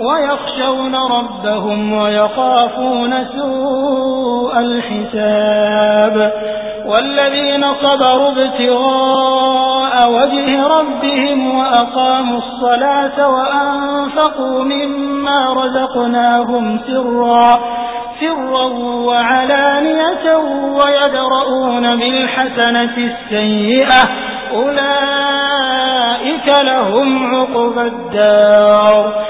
ويخشون ربهم ويخافون سوء الحساب والذين صبروا ابتغاء وجه ربهم وأقاموا الصلاة وأنفقوا مما رزقناهم سرا سرا وعلانية ويدرؤون بالحسنة السيئة أولئك لهم عقبى الدار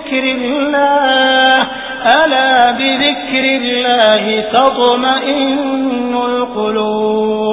بذكر الله ألا بذكر الله تطمئن